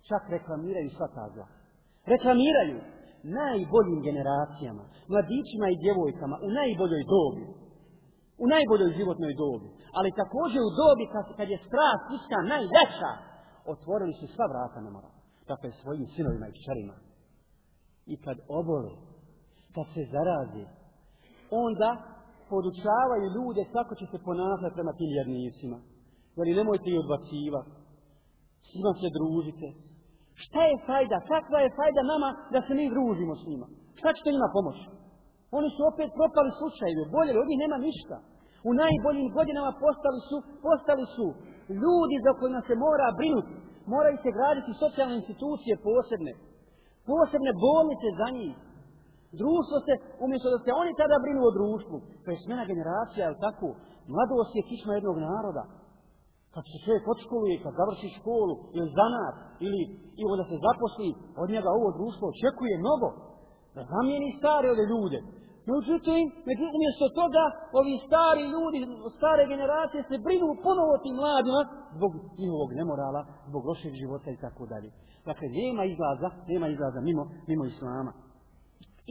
Čak reklamiraju sva ta zla. Reklamiraju najboljim generacijama, mladićima i djevojkama, u najboljoj dobi. U najboljoj životnoj dobi. Ali također u dobi kad, kad je strast iska najveća, otvorili su sva vrata nemorala. Dakle, svojim sinovima i čarima. I kad obole, kad se zaraze, onda podučavaju ljude kako će se ponašati prema tim jednicima. Jer nemojte ih odbacivati. S njima se družite. Šta je fajda? Kakva je fajda nama da se mi družimo s njima? Šta ćete njima pomoći? Oni su opet propali slučajevi. Bolje, od njih nema ništa. U najboljim godinama postali su, postali su ljudi za kojima se mora brinuti. Moraju se graditi socijalne institucije posebne. Posebne bolnice za njih. Društvo se, umjesto da se oni tada brinu o društvu, to je smjena generacija, je tako? Mladost je kišma jednog naroda. Kad se čovjek odškoluje, kad završi školu, ili zanat, ili, ili da se zaposli, od njega ovo društvo očekuje mnogo. Da zamijeni stare ove ljude. Međutim, međutim, umjesto toga, ovi stari ljudi, stare generacije se brinu ponovo tim mladima zbog njihovog nemorala, zbog lošeg života i tako dalje. Dakle, nema izlaza, nema izlaza mimo, mimo islama.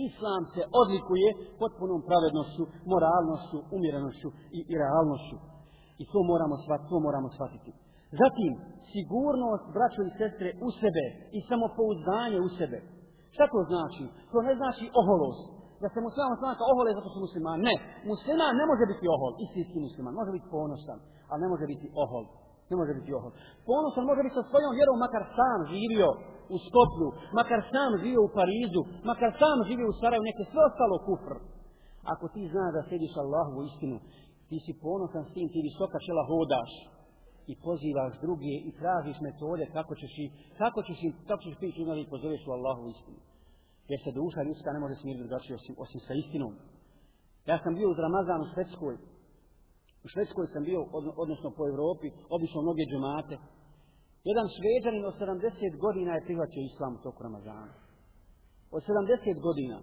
Islam se odlikuje potpunom pravednošću, moralnošću, umjerenošću i, i realnošću. I to moramo shvatiti, to moramo shvatiti. Zatim, sigurnost, braćo i sestre, u sebe i samopouzdanje u sebe. Šta to znači? To ne znači oholost. Da se musliman muslimanka ohole zato što musliman. Ne. Musliman ne može biti ohol. Istinski musliman. Može biti ponosan, ali ne može biti ohol. Ne može biti ohol. Ponosan može biti sa svojom vjerom, makar sam živio u Skoplju, makar sam živio u Parizu, makar sam živio u Sarajevu, neke sve ostalo kufr. Ako ti znaš da sediš Allahovu u istinu, ti si ponosan s tim, ti visoka čela hodaš i pozivaš druge i tražiš metode kako ćeš i kako ćeš im, kako ćeš ti ima i pozoveš u Allahu istinu. Jer se duša ljudska ne može smiriti drugačije osim, osim sa istinom. Ja sam bio uz Ramazan u Švedskoj. U Švedskoj sam bio, odnosno po Evropi, obično mnoge džemate. Jedan šveđanin od 70 godina je prihvaćao islam u toku Ramazana. Od 70 godina.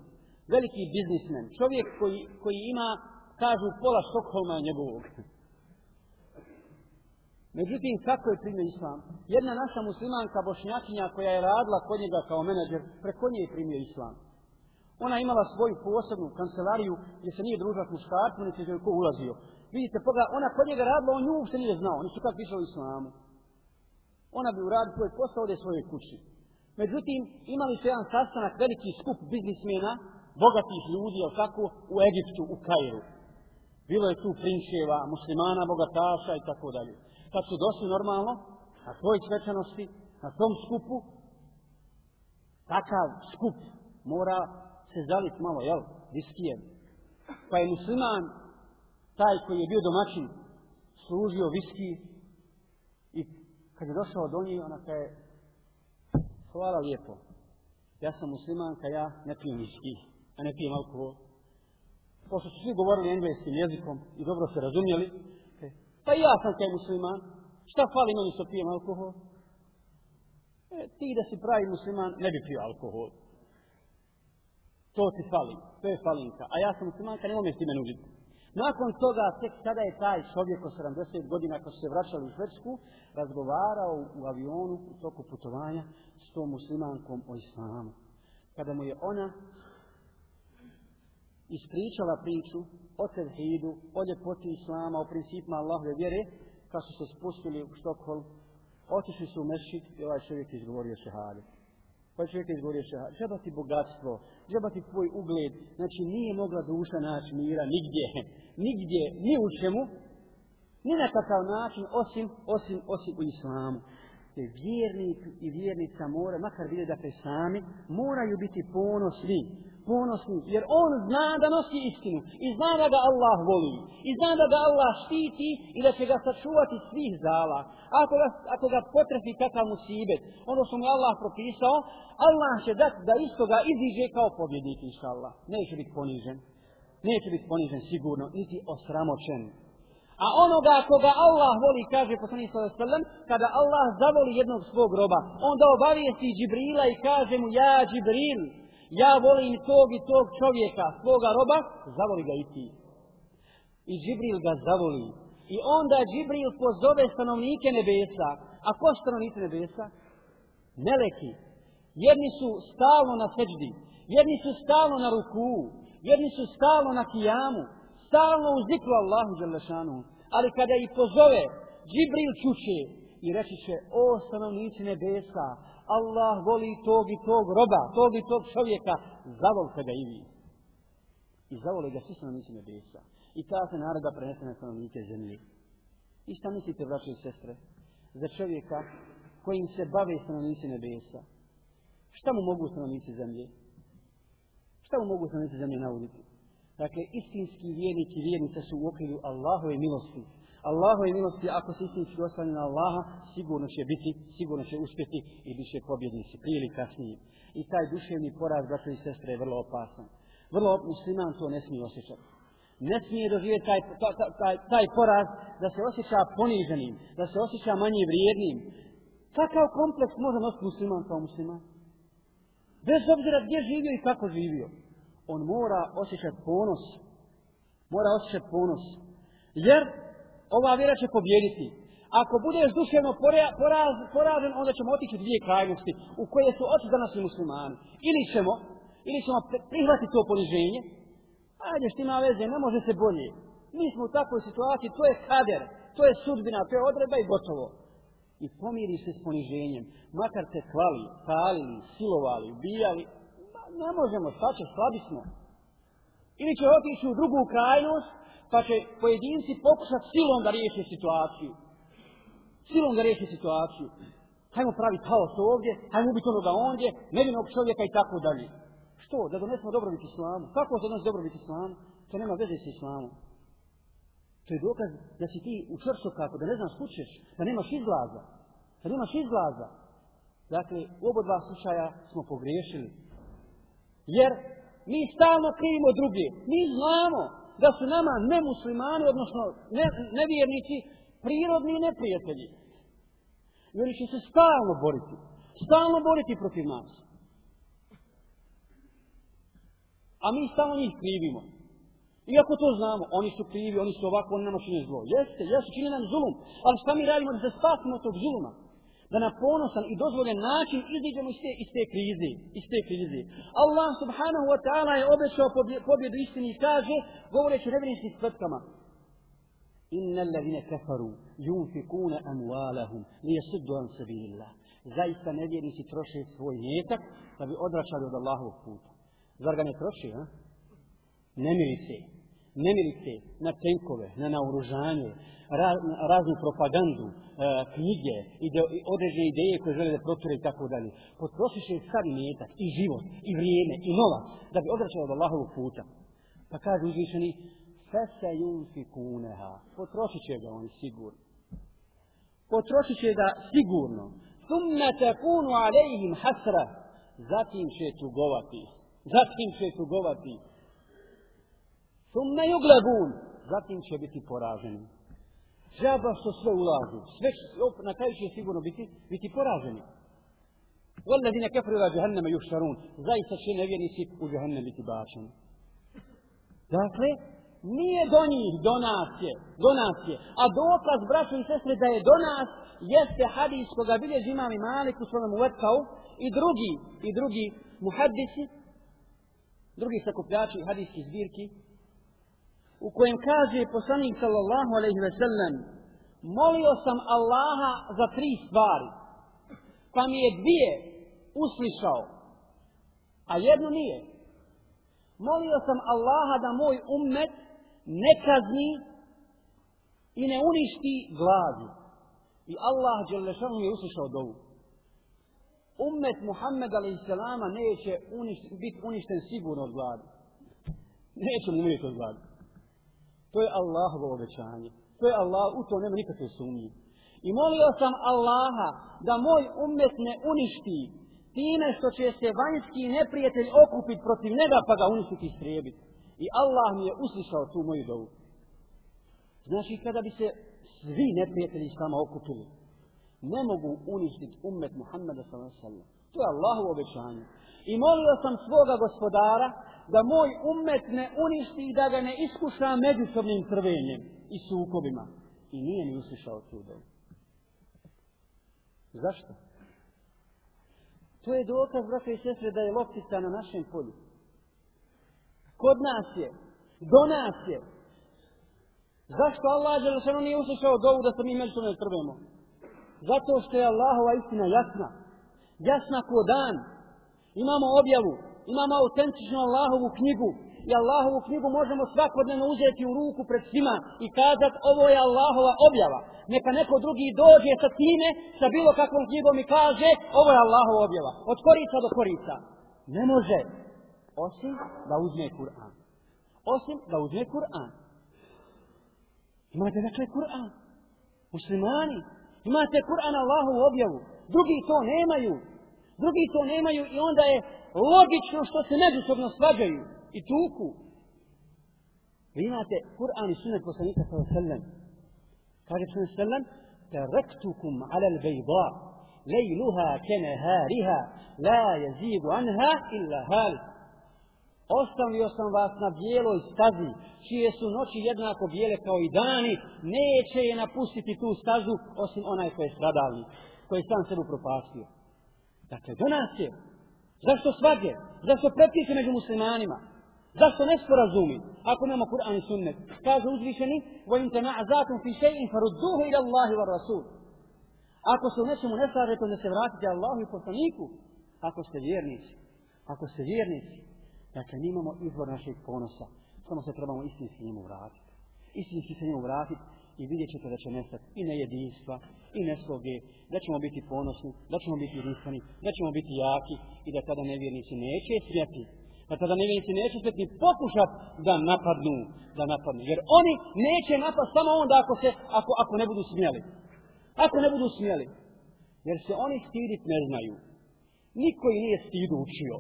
Veliki biznismen. Čovjek koji, koji ima, kažu, pola Stockholma njegovog. Međutim, kako je primio islam? Jedna naša muslimanka bošnjakinja koja je radila kod njega kao menadžer, preko nje je primio islam. Ona imala svoju posebnu kancelariju gdje se nije družila s muškarcima, niti je ko ulazio. Vidite, poga, ona kod njega radila, on nju uopšte nije znao. nisu kako išao u islamu. Ona bi uradio svoj posao ovdje svoje kući. Međutim, imali su jedan sastanak, veliki skup biznismena, bogatih ljudi, jel tako, u Egiptu, u Kairu. Bilo je tu prinčeva, muslimana, bogataša i tako dalje. Kad su došli normalno, na svoj svečanosti, na tom skupu, takav skup mora se zaliti malo, jel, viskijem. Pa je musliman, taj koji je bio domaćin, služio viski i kad je došao do njih, ona kaže, hvala lijepo, ja sam muslimanka, ja ne pijem viski, a ne pijem alkohol. Pošto su svi govorili engleskim jezikom i dobro se razumjeli, pa ja sam kaj musliman, šta fali meni što pijem alkohol? E, ti da si pravi musliman, ne bi pio alkohol. To ti fali, to je falinka. A ja sam muslimanka, ne umjeti me nuditi. Nakon toga, tek kada je taj čovjek od 70 godina, ako se vraćali u Švedsku, razgovarao u avionu u toku putovanja s tom muslimankom o islamu. Kada mu je ona ispričala priču o tevhidu, o ljepoti islama, o principima Allahove vjere, kad su se spustili u Štokholm, otišli su u mešćit i ovaj čovjek izgovorio šehade. Pa ovaj čovjek izgovorio šehade. Žeba ti bogatstvo, žeba ti tvoj ugled. Znači nije mogla duša naći mira nigdje, nigdje, ni u čemu, ni na takav način, osim, osim, osim u islamu. Te vjernik i vjernica mora, makar vide da dakle sami, moraju biti ponosni ponosni, jer on zna da nosi istinu i zna da ga Allah voli i zna da ga Allah štiti i da će ga sačuvati svih zala. Ako ga, ako ga potrefi kakav musibet, ono što mu Allah propisao, Allah će dati da isto ga iziđe kao pobjednik, inša Allah. Neće biti ponižen. Neće biti ponižen sigurno, niti osramoćen. A onoga koga Allah voli, kaže poslanik sallallahu alejhi ve sellem, kada Allah zavoli jednog svog roba, onda obavijesti Džibrila i kaže mu ja Džibril, ja volim tog i tog čovjeka, svoga roba, zavoli ga i ti. I Džibril ga zavoli. I onda Džibril pozove stanovnike nebesa. A ko stanovnike nebesa? Meleki. Jedni su stalno na seđdi, jedni su stalno na ruku, jedni su stalno na kijamu, stalno u zikru Allahu Đalešanu. Ali kada ih pozove, Džibril čuće i reći će, o stanovnici nebesa, Allah voli tog i tog roba, tog i tog čovjeka, zavolite ga i vi. I zavole ga svi stanovnici nebesa. I ta se naroda prenese na stanovnike zemlje. I šta mislite, braće i sestre, za čovjeka kojim se bave stanovnici nebesa? Šta mu mogu stanovnici zemlje? Šta mu mogu stanovnici zemlje nauditi? Dakle, istinski vjernici i vjernice su u okrilju Allahove milosti. Allahove milosti, ako se istinski ostane na Allaha, sigurno će biti, sigurno će uspjeti i bit će pobjednici, prije ili kasnije. I taj duševni poraz, braćo i sestre, je vrlo opasan. Vrlo musliman to ne smije osjećati. Ne smije doživjeti taj, taj, taj, taj poraz da se osjeća poniženim, da se osjeća manje vrijednim. Kakav kompleks može nositi musliman kao musliman? Bez obzira gdje živio i kako živio. On mora osjećati ponos. Mora osjećati ponos. Jer ova vjera će pobjediti. Ako budeš duševno poraz, poražen, onda ćemo otići u dvije krajnosti u koje su oči za nas muslimani. Ili ćemo, ili ćemo prihvatiti to poniženje, ajde što ima veze, ne može se bolje. Mi smo u takvoj situaciji, to je kader, to je sudbina, to je odreba i gotovo. I pomiri se s poniženjem, makar te hvali, palili, silovali, ubijali, ne možemo, šta će, slabi smo. Ili će otići u drugu krajnost, pa će pojedinci pokušati silom da riješi situaciju. Silom da riješi situaciju. Hajmo praviti haos ovdje, hajmo ubiti onoga ondje, nevinog čovjeka i tako dalje. Što? Da donesemo dobrobit islamu. Kako se donosi dobrobit islamu? To nema veze s islamom. To je dokaz da si ti u čvrsto kako, da ne znaš kućeš, da nemaš izlaza. Da nemaš izlaza. Dakle, u oba dva slučaja smo pogriješili. Jer mi stalno krivimo druge. Mi znamo da su nama nemuslimani, odnosno ne, nevjernici, prirodni neprijatelji. I oni će se stalno boriti. Stalno boriti protiv nas. A mi stalno njih krivimo. Iako to znamo, oni su krivi, oni su ovako, oni nama čine zlo. Jeste, jesu, čine nam zulum. Ali šta mi radimo da se spasimo tog zuluma? Da na ponosan i dozvoljen način iziđemo iz te, iz te krize. Iz te krize. Allah subhanahu wa ta'ala je obećao pobjedu istini i kaže, govoreći nevjeničnim tvrtkama, Inna allazine kafaru yunfikuna amwalahum liyasuddu an sabilillah. Zaista nevjernici troše svoj metak da bi odračali od Allahovog puta. Zar ga ne troši, a? se. Nemilice na tenkove, na naoružanje, raznu propagandu, e, knjige, ide, određene ideje koje žele da proture i tako dalje. Potrošiš je sad metak, i život, i vrijeme, i novac, da bi odračao od Allahovog puta. Pa kaže uzvišeni, fese yunfikuneha, potrošit će ga oni sigurno. Potrošit će ga sigurno. Thumme takunu alejhim hasra, zatim će tugovati. Zatim će tugovati. Thumme yuglabun, zatim će biti poraženi. Džaba što sve ulažu. Sve na kraju će sigurno biti, biti poraženi. وَالَّذِينَ كَفْرُوا إِلَى جَهَنَّمَ يُحْشَرُونَ Zaista će nevjernici u džahennem biti bačeni. Dakle, nije do njih donacije, donacije. A dokaz, braćo i sestre, da je do nas, jeste hadis koga bilježi imam i malik u svojom uvetkau i drugi, i drugi muhaddisi, drugi sakupljači hadijski zbirki, u kojem kaže poslanik sallallahu alejhi ve sellem molio sam Allaha za tri stvari pa mi je dvije uslišao a jedno nije molio sam Allaha da moj ummet ne kazni i ne uništi glavi i Allah dželešanu je uslišao dovu ummet Muhammed a.s. neće uniš, biti uništen sigurno od gladi. Neće mu umrijeti od gladi. To je Allahovo obećanje. To je Allah, u to nema nikakve sumnje. I molio sam Allaha da moj ummet ne uništi time što će se vanjski neprijatelj okupiti protiv njega pa ga uništiti i strijebiti. I Allah mi je uslišao tu moju dovu. Znači kada bi se svi neprijatelji sama okupili, ne mogu uništiti ummet Muhammeda s.a.v. To je Allahu obećanje. I molio sam svoga gospodara da moj ummet ne uništi i da ga ne iskuša međusobnim crvenjem i sukobima. I nije ni uslišao tu. Zašto? To je dokaz, brate i sestre, da je loptica na našem polju. Kod nas je, do nas je. Zašto Allah je što nije uslišao dovu da se mi među ne? Zato što je Allahova istina jasna. Jasna ko dan. Imamo objavu, imamo autentičnu Allahovu knjigu, i Allahovu knjigu možemo svakodnevno uzeti u ruku pred svima i kazati ovo je Allahova objava. Neka neko drugi dođe sa time, sa bilo kakvom knjigom i kaže ovo je Allahova objava. Od korica do korica. Ne može. Osim da uzme Kur'an. Osim da uzme Kur'an. Imate dakle Kur'an. Muslimani. Imate Kur'an Allahovu objavu. Drugi to nemaju. Drugi to nemaju i onda je logično što se međusobno svađaju i tuku. Vi imate Kur'an i sunet poslanika sallallahu alejhi ve sellem. Kaže sallallahu alejhi ve sellem: 'ala al-bayda, laylaha kanahariha, la jezigu anha illa hal." Ostavio sam vas na bijeloj stazi, čije su noći jednako bijele kao i dani, neće je napustiti tu stazu, osim onaj koji je stradalnik, koji je sam sebu propastio. Dakle, do nas je. Zašto svadje? Zašto pretise među muslimanima? Zašto ne sporazumi? Ako nema Kur'an i sunnet. Kaže uzvišeni, وَإِنْ تَنَعْزَاكُمْ فِي شَيْءٍ فَرُدُّهُ إِلَى اللَّهِ وَالرَّسُولِ Ako se u nečemu ne slažete, da se vratite Allahu i poslaniku. Ako ste vjernici. Ako ste vjernici. Dakle, mi imamo izvor našeg ponosa. Samo se trebamo istinski njemu vratiti. Istinski se njemu vratiti i vidjet ćete da će nestati i nejedinstva, i nesloge, da ćemo biti ponosni, da ćemo biti jedinstveni, da ćemo biti jaki i da tada nevjernici neće smijati Da tada nevjernici neće se pokušat da napadnu, da napadnu. Jer oni neće napad samo onda ako, se, ako, ako ne budu smjeli. Ako ne budu smjeli. Jer se oni stidit ne znaju. Niko i nije stidu učio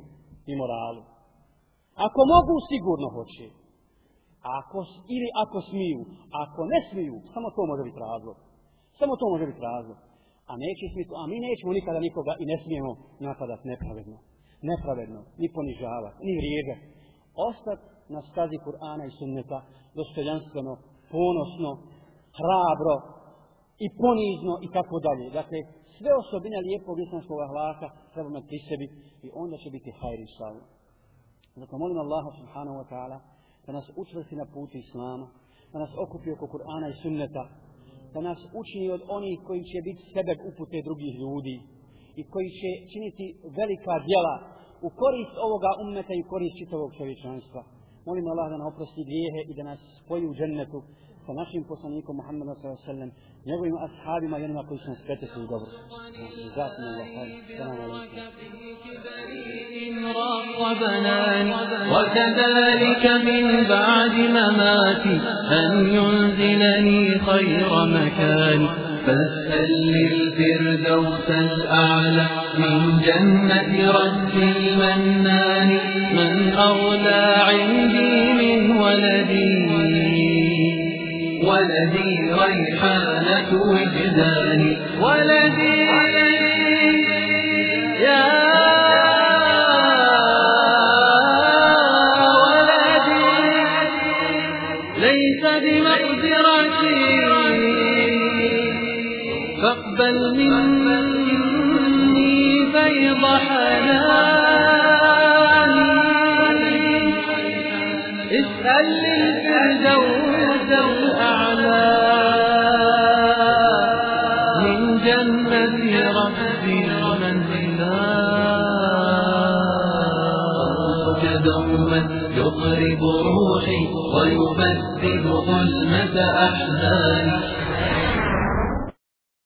i moralu. Ako mogu, sigurno hoće. Ako, ili ako smiju. Ako ne smiju, samo to može biti razlog. Samo to može biti razlog. A neće smiju, a mi nećemo nikada nikoga i ne smijemo napadati nepravedno nepravedno, ni ponižavati, ni vrijeđati. Ostati na stazi Kur'ana i sunneta, dostojanstveno, ponosno, hrabro i ponizno i tako dalje. Dakle, sve osobine lijepog islamskog ahlaka treba imati pri sebi i onda će biti hajri slavu. Zato molim Allaha subhanahu wa ta'ala da nas učvrsti na putu Islama, da nas okupi oko Kur'ana i sunneta, da nas učini od onih koji će biti sebe upute drugih ljudi, i koji će činiti velika djela u korist ovoga ummeta i u korist čitavog čovječanstva. Molim Allah da nam oprosti grijehe i da nas spoji u džennetu sa našim poslanikom Muhammedom s.a.v. njegovim ashabima i onima koji su nas pretesli u dobru. Zatim Allah, salam alaikum. وكذلك من بعد مماتي أن ينزلني خير مكاني فاسأل للفردوس الأعلى من جنة رب المنان من أغلى عندي من ولدي ولدي ريحانة وجداني. ولدي أحزاني